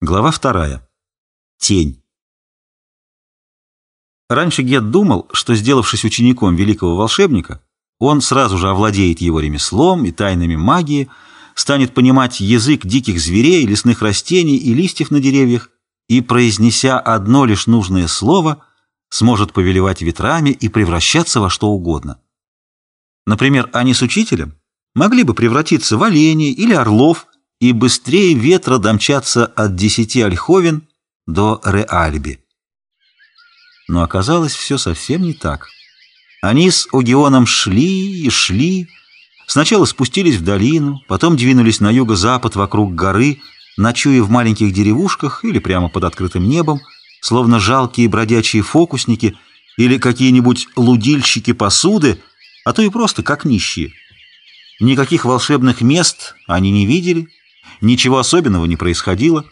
Глава вторая. Тень. Раньше Гет думал, что, сделавшись учеником великого волшебника, он сразу же овладеет его ремеслом и тайнами магии, станет понимать язык диких зверей, лесных растений и листьев на деревьях, и, произнеся одно лишь нужное слово, сможет повелевать ветрами и превращаться во что угодно. Например, они с учителем могли бы превратиться в оленей или орлов, и быстрее ветра домчаться от десяти ольховен до Реальби. Но оказалось все совсем не так. Они с Огионом шли и шли, сначала спустились в долину, потом двинулись на юго-запад вокруг горы, ночуя в маленьких деревушках или прямо под открытым небом, словно жалкие бродячие фокусники или какие-нибудь лудильщики посуды, а то и просто как нищие. Никаких волшебных мест они не видели, Ничего особенного не происходило.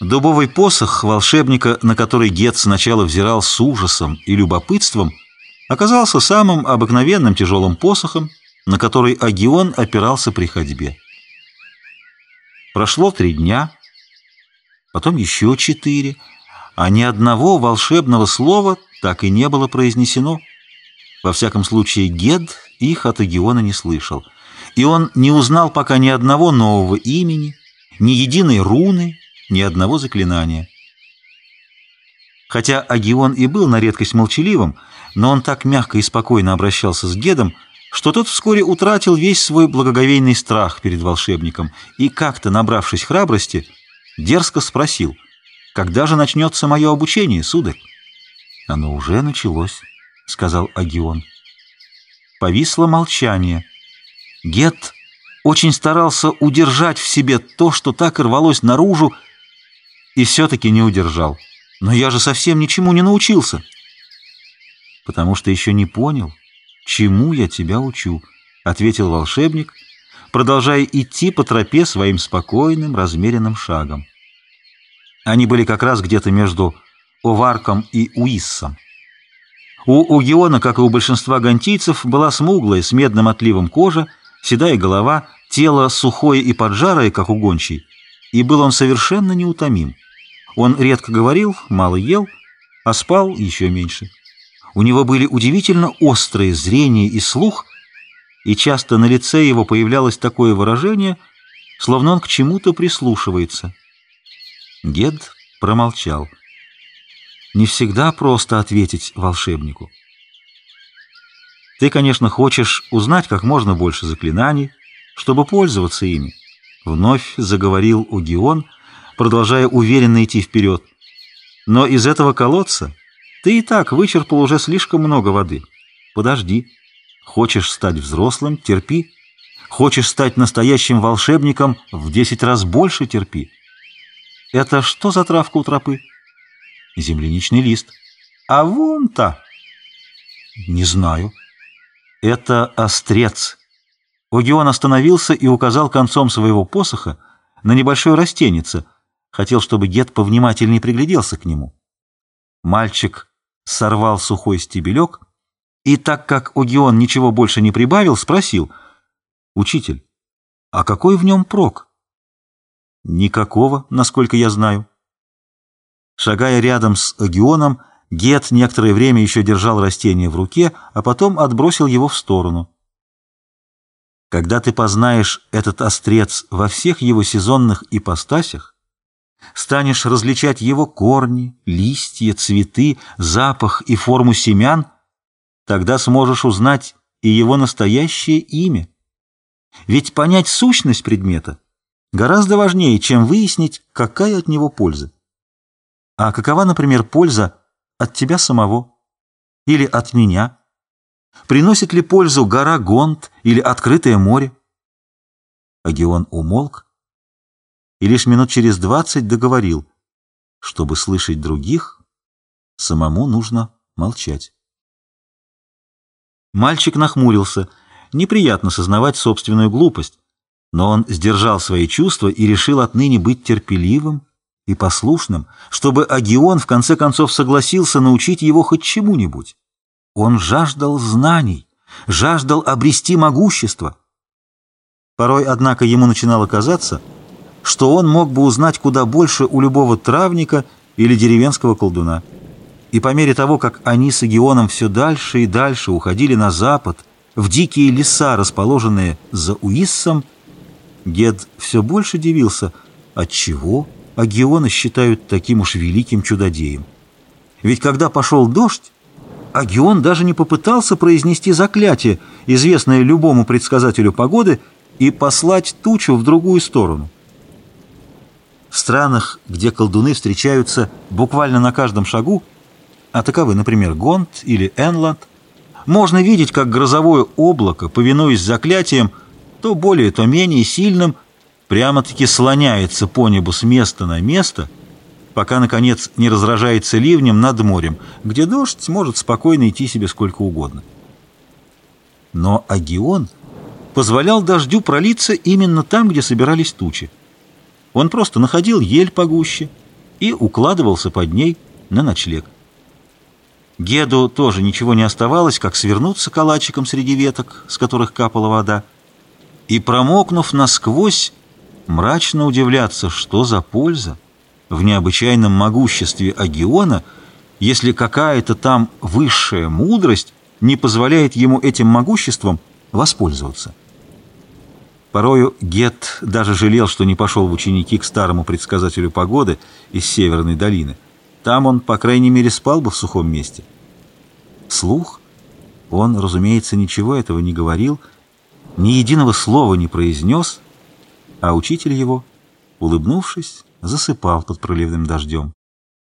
Дубовый посох волшебника, на который Гет сначала взирал с ужасом и любопытством, оказался самым обыкновенным тяжелым посохом, на который Агион опирался при ходьбе. Прошло три дня, потом еще четыре, а ни одного волшебного слова так и не было произнесено. Во всяком случае, Гед их от Агиона не слышал — и он не узнал пока ни одного нового имени, ни единой руны, ни одного заклинания. Хотя Агион и был на редкость молчаливым, но он так мягко и спокойно обращался с Гедом, что тот вскоре утратил весь свой благоговейный страх перед волшебником и, как-то набравшись храбрости, дерзко спросил, «Когда же начнется мое обучение, сударь?» «Оно уже началось», — сказал Агион. Повисло молчание — Гет очень старался удержать в себе то, что так и рвалось наружу, и все-таки не удержал. Но я же совсем ничему не научился. Потому что еще не понял, чему я тебя учу, — ответил волшебник, продолжая идти по тропе своим спокойным, размеренным шагом. Они были как раз где-то между Оварком и Уиссом. У Угиона, как и у большинства гантийцев, была смуглая с медным отливом кожа, седая голова, тело сухое и поджарое, как у гончей, и был он совершенно неутомим. Он редко говорил, мало ел, а спал еще меньше. У него были удивительно острые зрение и слух, и часто на лице его появлялось такое выражение, словно он к чему-то прислушивается. Гед промолчал. Не всегда просто ответить волшебнику. Ты, конечно, хочешь узнать как можно больше заклинаний, чтобы пользоваться ими. Вновь заговорил Угион, продолжая уверенно идти вперед. Но из этого колодца ты и так вычерпал уже слишком много воды. Подожди. Хочешь стать взрослым — терпи. Хочешь стать настоящим волшебником — в десять раз больше терпи. Это что за травка у тропы? Земляничный лист. А вон та. Не знаю. «Это острец». Огион остановился и указал концом своего посоха на небольшое растенице, хотел, чтобы Гет повнимательнее пригляделся к нему. Мальчик сорвал сухой стебелек и, так как Огион ничего больше не прибавил, спросил, «Учитель, а какой в нем прок?» «Никакого, насколько я знаю». Шагая рядом с Огионом, Гет некоторое время еще держал растение в руке, а потом отбросил его в сторону. Когда ты познаешь этот острец во всех его сезонных ипостасях, станешь различать его корни, листья, цветы, запах и форму семян, тогда сможешь узнать и его настоящее имя. Ведь понять сущность предмета гораздо важнее, чем выяснить, какая от него польза. А какова, например, польза от тебя самого или от меня? Приносит ли пользу гора Гонт или открытое море? Агион умолк и лишь минут через двадцать договорил, чтобы слышать других, самому нужно молчать. Мальчик нахмурился. Неприятно сознавать собственную глупость, но он сдержал свои чувства и решил отныне быть терпеливым и послушным, чтобы Агион в конце концов согласился научить его хоть чему-нибудь. Он жаждал знаний, жаждал обрести могущество. Порой, однако, ему начинало казаться, что он мог бы узнать куда больше у любого травника или деревенского колдуна. И по мере того, как они с Агионом все дальше и дальше уходили на запад, в дикие леса, расположенные за Уиссом, Гед все больше дивился, отчего Агиона считают таким уж великим чудодеем. Ведь когда пошел дождь, Агион даже не попытался произнести заклятие, известное любому предсказателю погоды, и послать тучу в другую сторону. В странах, где колдуны встречаются буквально на каждом шагу, а таковы, например, Гонт или Энланд, можно видеть, как грозовое облако, повинуясь заклятиям, то более, то менее сильным, прямо-таки слоняется по небу с места на место, пока, наконец, не разражается ливнем над морем, где дождь может спокойно идти себе сколько угодно. Но Агион позволял дождю пролиться именно там, где собирались тучи. Он просто находил ель погуще и укладывался под ней на ночлег. Геду тоже ничего не оставалось, как свернуться калачиком среди веток, с которых капала вода, и, промокнув насквозь, мрачно удивляться, что за польза в необычайном могуществе Агиона, если какая-то там высшая мудрость не позволяет ему этим могуществом воспользоваться. Порою Гет даже жалел, что не пошел в ученики к старому предсказателю погоды из Северной долины. Там он, по крайней мере, спал бы в сухом месте. Слух? Он, разумеется, ничего этого не говорил, ни единого слова не произнес, а учитель его, улыбнувшись, засыпал под проливным дождем.